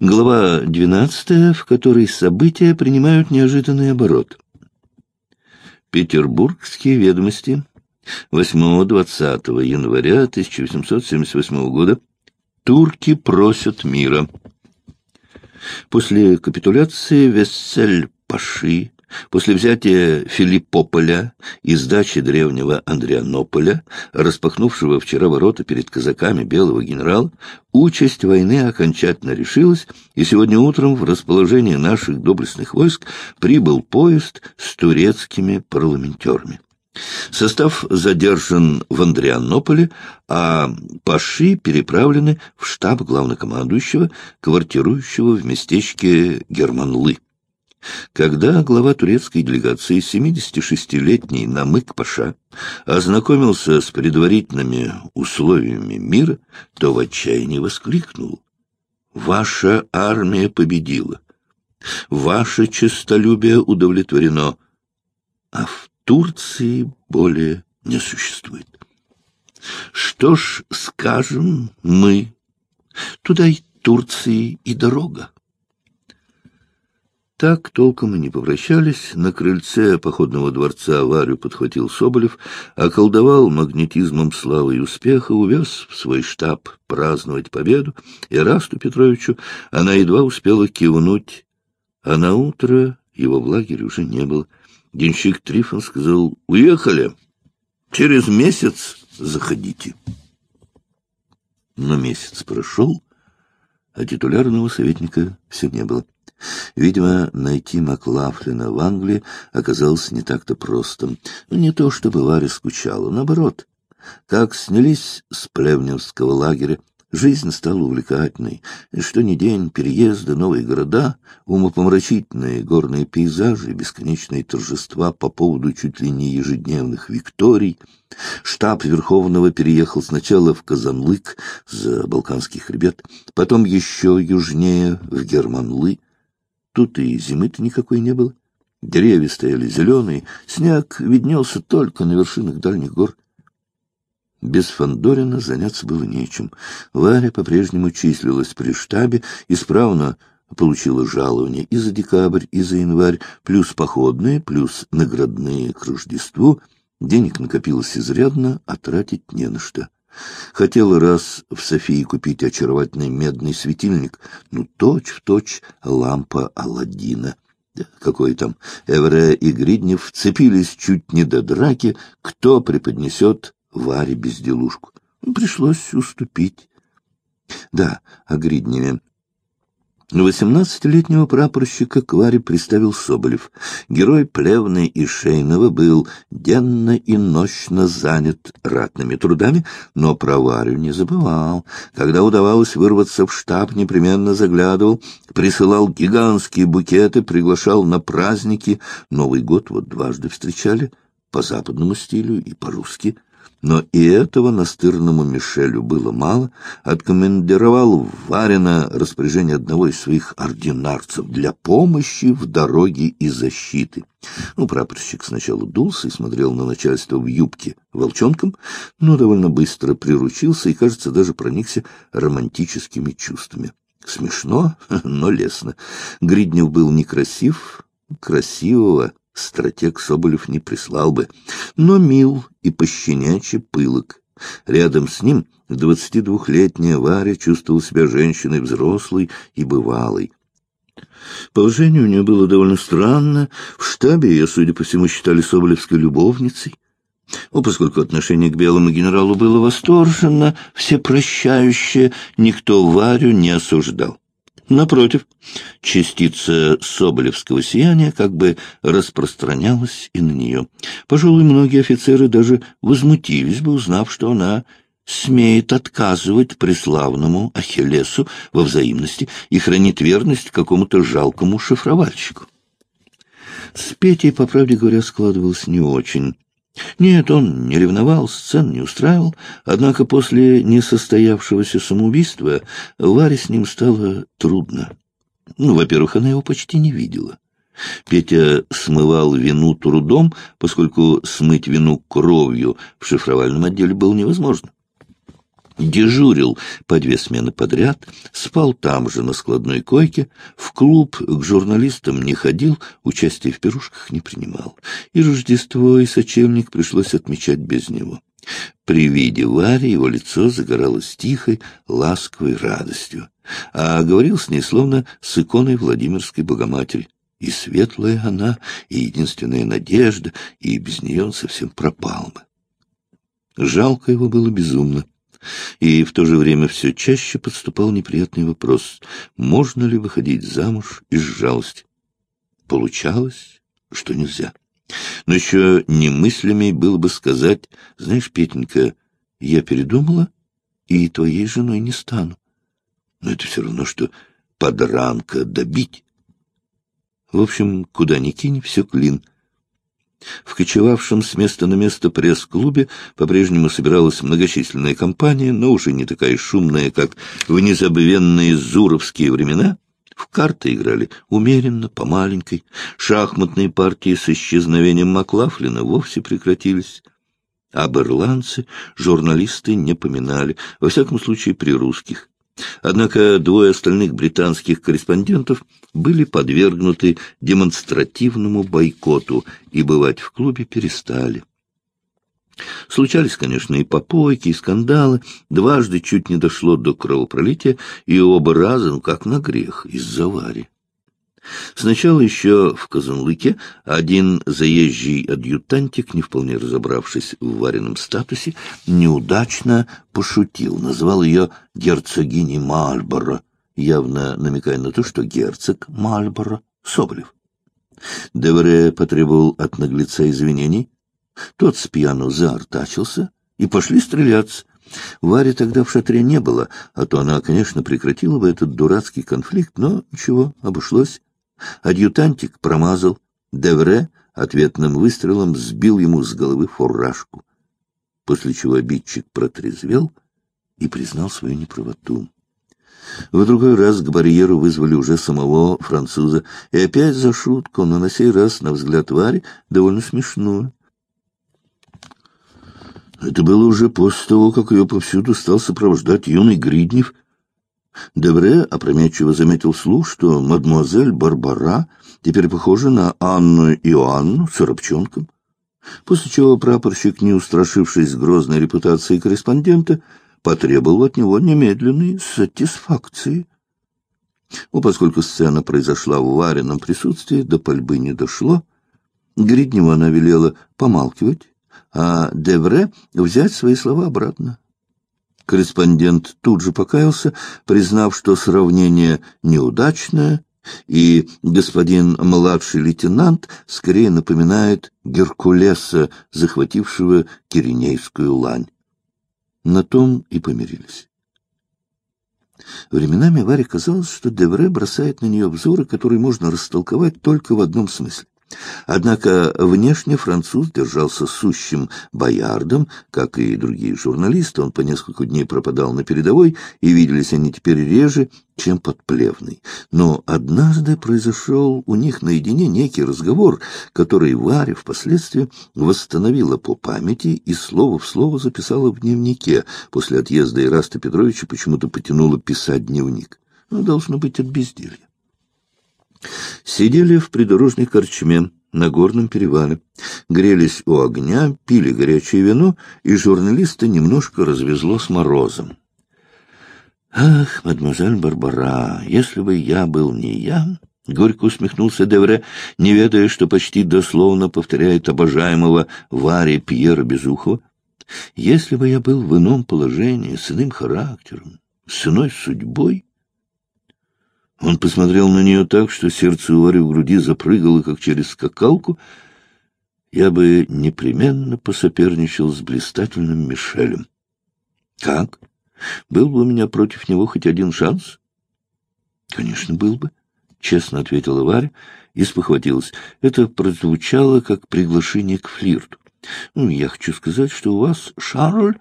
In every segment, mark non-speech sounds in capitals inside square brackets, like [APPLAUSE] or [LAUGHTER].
Глава 12, в которой события принимают неожиданный оборот. Петербургские ведомости 8-20 января 1878 года. Турки просят мира. После капитуляции Вессель-Паши После взятия Филиппополя и сдачи древнего Андрианополя, распахнувшего вчера ворота перед казаками белого генерала, участь войны окончательно решилась, и сегодня утром в расположении наших доблестных войск прибыл поезд с турецкими парламентерами. Состав задержан в Андрианополе, а паши переправлены в штаб главнокомандующего, квартирующего в местечке Германлы. Когда глава турецкой делегации, 76-летний Намык-Паша, ознакомился с предварительными условиями мира, то в отчаянии воскликнул. «Ваша армия победила! Ваше честолюбие удовлетворено, а в Турции более не существует. Что ж скажем мы? Туда и Турции и дорога. Так толком и не попрощались. На крыльце походного дворца Варю подхватил Соболев, околдовал магнетизмом славы и успеха, увез в свой штаб праздновать победу, и Расту Петровичу она едва успела кивнуть, а на утро его в лагере уже не было. Денщик Трифон сказал «Уехали, через месяц заходите». Но месяц прошел, а титулярного советника все не было. Видимо, найти Маклафлина в Англии оказалось не так-то просто. Не то чтобы Варя скучала, наоборот. Как снялись с плевневского лагеря, Жизнь стала увлекательной. Что ни день переезды, новые города, умопомрачительные горные пейзажи, бесконечные торжества по поводу чуть ли не ежедневных викторий. Штаб Верховного переехал сначала в Казанлык за Балканский хребет, потом еще южнее, в Германлы. Тут и зимы-то никакой не было. Деревья стояли зеленые, снег виднелся только на вершинах дальних гор. Без Фандорина заняться было нечем. Варя по-прежнему числилась при штабе, исправно получила жалование и за декабрь, и за январь, плюс походные, плюс наградные к Рождеству. Денег накопилось изрядно, а тратить не на что. Хотела раз в Софии купить очаровательный медный светильник, ну, точь-в-точь лампа Аладдина. Какой там Эвре и Гриднев вцепились чуть не до драки, кто преподнесет Варе безделушку. Ну, пришлось уступить. Да, о Гридневе. Восемнадцатилетнего прапорщика к Варе приставил Соболев. Герой Плевны и Шейного был денно и нощно занят ратными трудами, но про Варю не забывал. Когда удавалось вырваться в штаб, непременно заглядывал, присылал гигантские букеты, приглашал на праздники. Новый год вот дважды встречали по западному стилю и по-русски — но и этого настырному Мишелю было мало. Откомандировал в Варина распоряжение одного из своих ординарцев для помощи в дороге и защиты. Ну, прапорщик сначала дулся и смотрел на начальство в юбке волчонком, но довольно быстро приручился и, кажется, даже проникся романтическими чувствами. Смешно, [LAUGHS] но лестно. Гриднев был некрасив, красивого стратег Соболев не прислал бы, но мил и пощенячий пылок. Рядом с ним двадцатидвухлетняя Варя чувствовала себя женщиной взрослой и бывалой. Положение у нее было довольно странно. В штабе ее, судя по всему, считали соболевской любовницей. Ну, поскольку отношение к белому генералу было восторженно, всепрощающее, никто Варю не осуждал. Напротив, частица соболевского сияния как бы распространялась и на нее. Пожалуй, многие офицеры даже возмутились бы, узнав, что она смеет отказывать преславному Ахиллесу во взаимности и хранит верность какому-то жалкому шифровальщику. С Петей, по правде говоря, складывалось не очень. Нет, он не ревновал, сцен не устраивал, однако после несостоявшегося самоубийства Варе с ним стало трудно. Ну, во-первых, она его почти не видела. Петя смывал вину трудом, поскольку смыть вину кровью в шифровальном отделе было невозможно. Дежурил по две смены подряд, спал там же на складной койке, в клуб к журналистам не ходил, участия в пирушках не принимал. И Рождество, и сочельник пришлось отмечать без него. При виде Вари его лицо загоралось тихой, ласковой радостью, а говорил с ней словно с иконой Владимирской Богоматери. И светлая она, и единственная надежда, и без нее он совсем пропал бы. Жалко его было безумно. И в то же время все чаще подступал неприятный вопрос, можно ли выходить замуж из жалости. Получалось, что нельзя. Но еще немыслимей было бы сказать, знаешь, Петенька, я передумала и твоей женой не стану. Но это все равно, что подранка добить. В общем, куда ни кинь, все клин. В кочевавшем с места на место пресс-клубе по-прежнему собиралась многочисленная компания, но уже не такая шумная, как в незабвенные зуровские времена — в карты играли умеренно, по маленькой. Шахматные партии с исчезновением Маклафлина вовсе прекратились. Об ирландце журналисты не поминали, во всяком случае при русских. Однако двое остальных британских корреспондентов были подвергнуты демонстративному бойкоту и бывать в клубе перестали. Случались, конечно, и попойки, и скандалы. Дважды чуть не дошло до кровопролития, и оба раза, ну как на грех, из-за Вари. Сначала еще в Казанлыке один заезжий адъютантик, не вполне разобравшись в вареном статусе, неудачно пошутил, назвал ее герцогиней Мальборо, явно намекая на то, что герцог Мальборо — Соболев. Девре потребовал от наглеца извинений, тот с пьяну заортачился, и пошли стреляться. Варе тогда в шатре не было, а то она, конечно, прекратила бы этот дурацкий конфликт, но ничего, обошлось. Адъютантик промазал, Девре ответным выстрелом сбил ему с головы фуражку, после чего обидчик протрезвел и признал свою неправоту. В другой раз к барьеру вызвали уже самого француза, и опять за шутку, но на сей раз, на взгляд Вари, довольно смешную. Это было уже после того, как ее повсюду стал сопровождать юный Гриднев. Девре опрометчиво заметил слух, что мадемуазель Барбара теперь похожа на Анну Иоанну с рабчонком. После чего прапорщик, не устрашившись грозной репутацией корреспондента, потребовал от него немедленной сатисфакции. Ну, поскольку сцена произошла в вареном присутствии, до пальбы не дошло, Гридневу она велела помалкивать а Девре взять свои слова обратно. Корреспондент тут же покаялся, признав, что сравнение неудачное, и господин младший лейтенант скорее напоминает Геркулеса, захватившего Киренейскую лань. На том и помирились. Временами Варе казалось, что Девре бросает на нее взоры, которые можно растолковать только в одном смысле. Однако внешне француз держался сущим боярдом, как и другие журналисты. Он по несколько дней пропадал на передовой, и виделись они теперь реже, чем под Плевной. Но однажды произошел у них наедине некий разговор, который Варя впоследствии восстановила по памяти и слово в слово записала в дневнике. После отъезда Ираста Петровича почему-то потянула писать дневник. Ну, должно быть, от безделья. Сидели в придорожной корчме на горном перевале, грелись у огня, пили горячее вино, и журналиста немножко развезло с морозом. «Ах, мадемуазель Барбара, если бы я был не я...» — горько усмехнулся Девре, не ведая, что почти дословно повторяет обожаемого Варя Пьера Безухова. «Если бы я был в ином положении, с иным характером, с иной судьбой...» Он посмотрел на нее так, что сердце у Вари в груди запрыгало, как через скакалку. Я бы непременно посоперничал с блистательным Мишелем. Как? Был бы у меня против него хоть один шанс? Конечно, был бы, — честно ответила Варя и спохватилась. Это прозвучало как приглашение к флирту. Ну, я хочу сказать, что у вас, Шарль,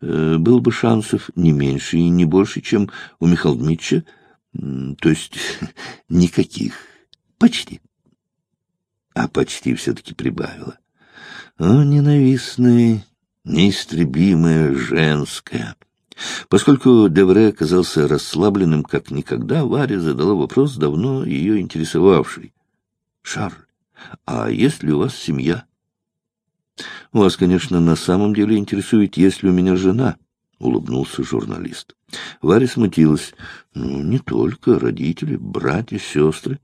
э, был бы шансов не меньше и не больше, чем у Михаила Дмитрича, то есть [LAUGHS] никаких. Почти. А почти все-таки прибавила. О, ненавистная, неистребимая женская. Поскольку Девре оказался расслабленным как никогда, Варя задала вопрос, давно ее интересовавший. — Шарль, а есть ли у вас семья? — Вас, конечно, на самом деле интересует, есть ли у меня жена, — улыбнулся журналист. Варя смутилась. — Ну, не только родители, братья, сестры.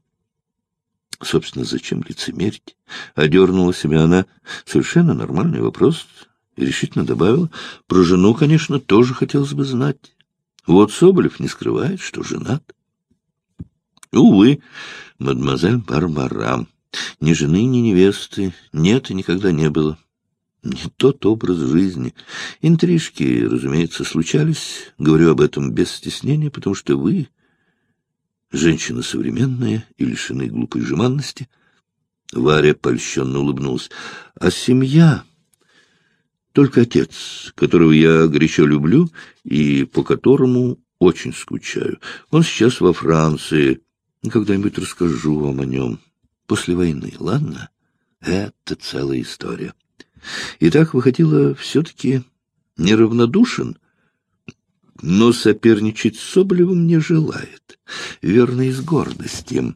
Собственно, зачем лицемерить? Одернула себя она. Совершенно нормальный вопрос. И решительно добавила. Про жену, конечно, тоже хотелось бы знать. Вот Соболев не скрывает, что женат. Увы, мадемуазель Барбара. Ни жены, ни невесты нет и никогда не было. Не тот образ жизни. Интрижки, разумеется, случались. Говорю об этом без стеснения, потому что вы Женщина современная и лишены глупой жеманности. Варя польщенно улыбнулась. А семья... Только отец, которого я горячо люблю и по которому очень скучаю. Он сейчас во Франции. Когда-нибудь расскажу вам о нем. После войны, ладно? Это целая история. Итак, выходило все-таки неравнодушен но соперничать с Соболевым не желает, верно, из гордости.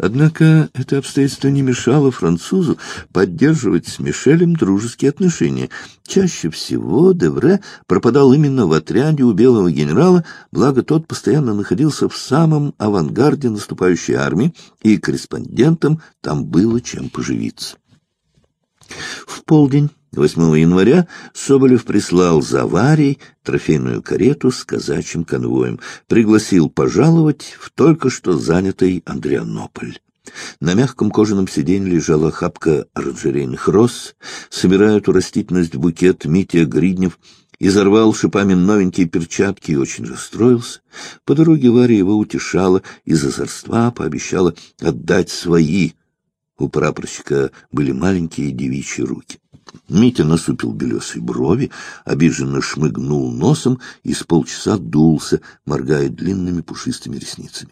Однако это обстоятельство не мешало французу поддерживать с Мишелем дружеские отношения. Чаще всего Девре пропадал именно в отряде у белого генерала, благо тот постоянно находился в самом авангарде наступающей армии, и корреспондентам там было чем поживиться. В полдень 8 января Соболев прислал за Варей трофейную карету с казачьим конвоем, пригласил пожаловать в только что занятый Андрианополь. На мягком кожаном сиденье лежала хапка оранжерейных роз. Собирая эту растительность в букет, Митя Гриднев изорвал шипами новенькие перчатки и очень расстроился. По дороге Варя его утешала, из озорства пообещала отдать свои. У прапорщика были маленькие девичьи руки. Митя насупил белесые брови, обиженно шмыгнул носом и с полчаса дулся, моргая длинными пушистыми ресницами.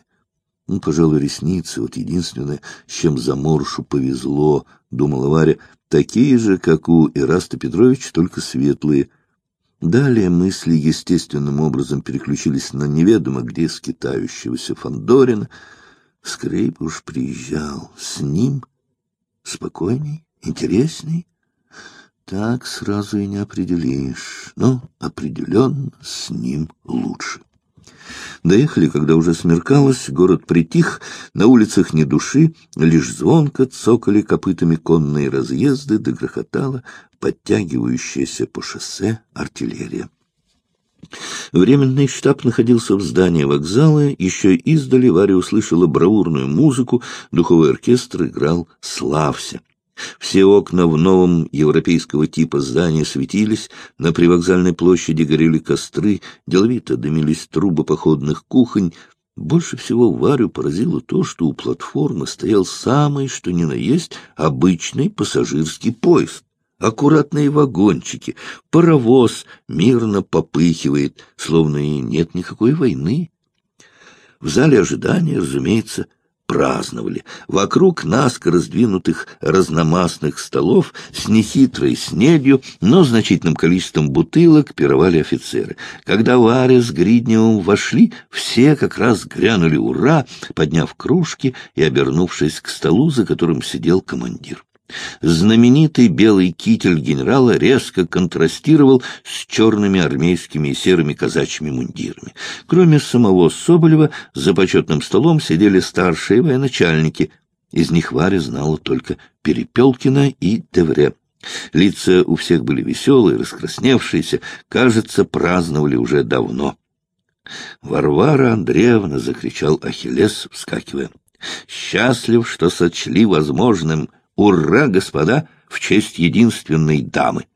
Ну, пожалуй, ресницы, вот единственное, с чем заморшу повезло, — думала Варя, — такие же, как у Ираста Петровича, только светлые. Далее мысли естественным образом переключились на неведомо где скитающегося Фандорина. Скорее бы уж приезжал с ним, спокойней, интересней. Так сразу и не определишь, но определенно с ним лучше. Доехали, когда уже смеркалось, город притих, на улицах ни души, лишь звонко цокали копытами конные разъезды, догрохотала подтягивающаяся по шоссе артиллерия. Временный штаб находился в здании вокзала, еще издали Варя услышала бравурную музыку, духовой оркестр играл «Славься». Все окна в новом европейского типа здании светились, на привокзальной площади горели костры, деловито дымились трубы походных кухонь. Больше всего Варю поразило то, что у платформы стоял самый, что ни на есть, обычный пассажирский поезд. Аккуратные вагончики, паровоз мирно попыхивает, словно и нет никакой войны. В зале ожидания, разумеется, праздновали. Вокруг наскоро сдвинутых разномастных столов с нехитрой снедью, но значительным количеством бутылок пировали офицеры. Когда Варя с Гридневым вошли, все как раз грянули «Ура!», подняв кружки и обернувшись к столу, за которым сидел командир. Знаменитый белый китель генерала резко контрастировал с черными армейскими и серыми казачьими мундирами. Кроме самого Соболева, за почетным столом сидели старшие военачальники. Из них Варя знала только Перепелкина и Девре. Лица у всех были веселые, раскрасневшиеся, кажется, праздновали уже давно. Варвара Андреевна закричал Ахиллес, вскакивая. «Счастлив, что сочли возможным «Ура, господа!» в честь единственной дамы.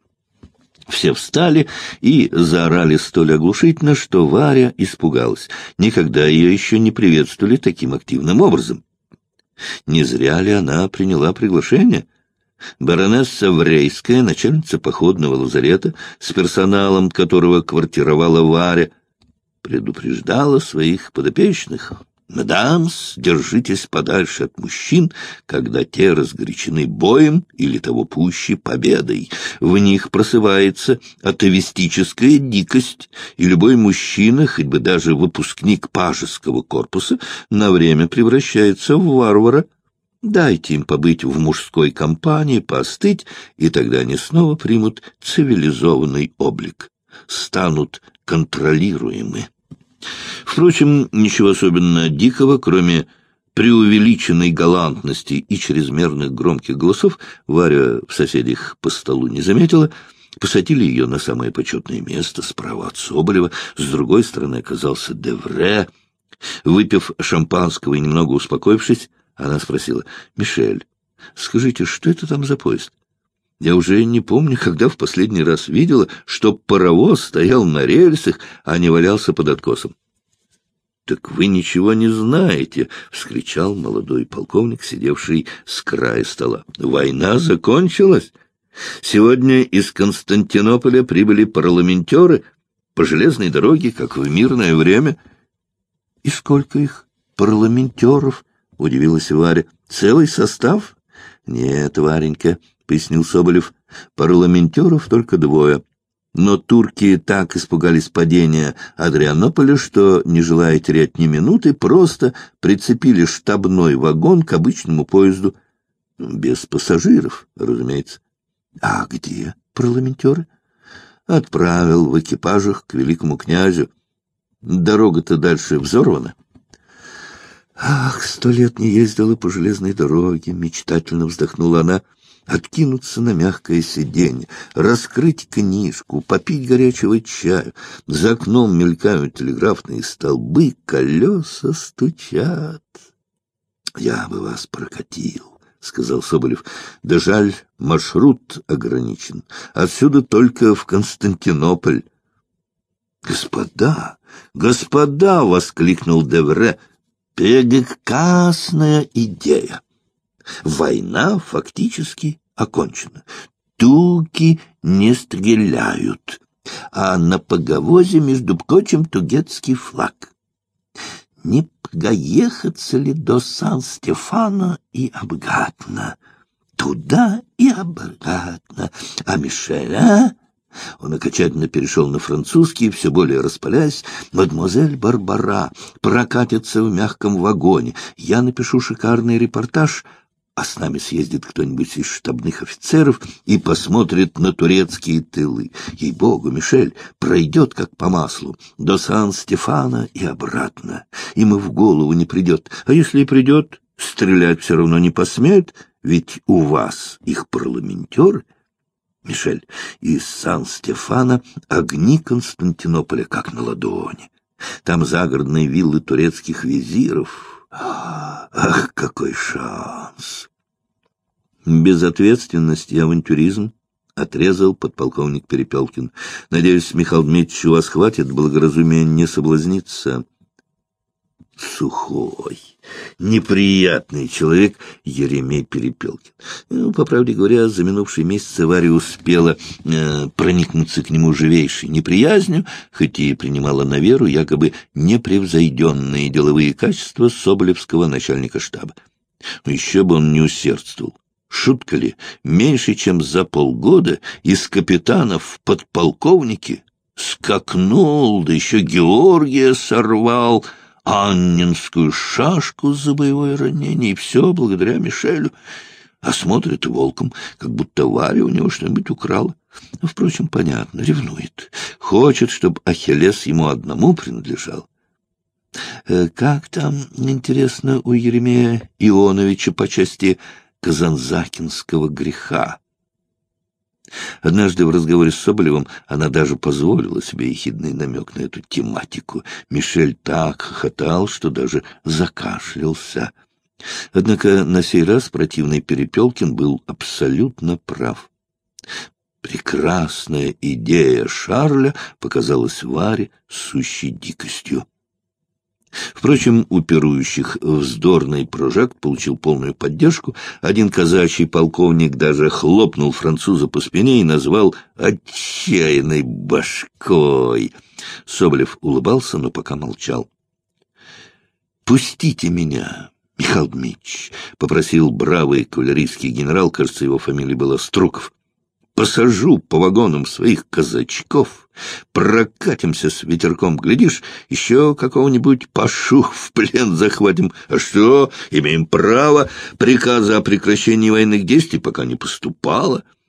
Все встали и заорали столь оглушительно, что Варя испугалась. Никогда ее еще не приветствовали таким активным образом. Не зря ли она приняла приглашение? Баронесса Врейская, начальница походного лазарета, с персоналом которого квартировала Варя, предупреждала своих подопечных. Мадамс, держитесь подальше от мужчин, когда те разгорячены боем или того пуще победой. В них просывается атовистическая дикость, и любой мужчина, хоть бы даже выпускник пажеского корпуса, на время превращается в варвара. Дайте им побыть в мужской компании, поостыть, и тогда они снова примут цивилизованный облик, станут контролируемы. Впрочем, ничего особенно дикого, кроме преувеличенной галантности и чрезмерных громких голосов, Варя в соседях по столу не заметила, посадили ее на самое почетное место справа от Соболева, с другой стороны оказался Девре. Выпив шампанского и немного успокоившись, она спросила, «Мишель, скажите, что это там за поезд? Я уже не помню, когда в последний раз видела, что паровоз стоял на рельсах, а не валялся под откосом. — Так вы ничего не знаете! — вскричал молодой полковник, сидевший с края стола. — Война закончилась! Сегодня из Константинополя прибыли парламентеры по железной дороге, как в мирное время. — И сколько их, парламентеров? — удивилась Варя. — Целый состав? — Нет, Варенька, пояснил Соболев. Парламентеров только двое. Но турки так испугались падения Адрианополя, что, не желая терять ни минуты, просто прицепили штабной вагон к обычному поезду. Без пассажиров, разумеется. А где парламентеры? Отправил в экипажах к великому князю. Дорога-то дальше взорвана. Ах, сто лет не ездила по железной дороге, мечтательно вздохнула она откинуться на мягкое сиденье, раскрыть книжку, попить горячего чая. За окном мелькают телеграфные столбы, колеса стучат. — Я бы вас прокатил, — сказал Соболев. — Да жаль, маршрут ограничен. Отсюда только в Константинополь. — Господа, господа! — воскликнул Девре. — Прекрасная идея! Война фактически окончена. Туки не стреляют, а на поговозе, между прочим, тугетский флаг. Не проехаться ли до Сан-Стефана и обратно? Туда и обратно. А Мишель, а? Он окончательно перешел на французский, все более распаляясь. «Мадемуазель Барбара прокатится в мягком вагоне. Я напишу шикарный репортаж а с нами съездит кто-нибудь из штабных офицеров и посмотрит на турецкие тылы. Ей-богу, Мишель, пройдет как по маслу, до Сан-Стефана и обратно. Им и в голову не придет. А если и придет, стрелять все равно не посмеют, ведь у вас их парламентер. Мишель, из Сан-Стефана огни Константинополя как на ладони. Там загородные виллы турецких визиров, Ах, какой шанс! Безответственность и авантюризм отрезал подполковник Перепелкин. Надеюсь, Михаил Дмитриевич, у вас хватит благоразумия не соблазниться сухой, неприятный человек Еремей Перепелкин. Ну, по правде говоря, за минувшие месяцы Варя успела э, проникнуться к нему живейшей неприязнью, хоть и принимала на веру якобы непревзойденные деловые качества соболевского начальника штаба. Еще бы он не усердствовал. Шутка ли, меньше чем за полгода из капитанов в подполковники скакнул, да еще Георгия сорвал — аннинскую шашку за боевое ранение, и все благодаря Мишелю. А смотрит волком, как будто Варя у него что-нибудь украла. Впрочем, понятно, ревнует. Хочет, чтобы Ахиллес ему одному принадлежал. Э, как там, интересно, у Еремея Ионовича по части казанзакинского греха? Однажды в разговоре с Соболевым она даже позволила себе ехидный намек на эту тематику. Мишель так хохотал, что даже закашлялся. Однако на сей раз противный Перепелкин был абсолютно прав. Прекрасная идея Шарля показалась Варе сущей дикостью. Впрочем, у пирующих вздорный прожект получил полную поддержку. Один казачий полковник даже хлопнул француза по спине и назвал «отчаянной башкой». Соболев улыбался, но пока молчал. Пустите меня, Михаил Дмитриевич, — попросил бравый кавалерийский генерал, кажется, его фамилия была Струков. Посажу по вагонам своих казачков, прокатимся с ветерком, глядишь, еще какого-нибудь пашу в плен захватим. А что, имеем право, приказа о прекращении военных действий пока не поступало. —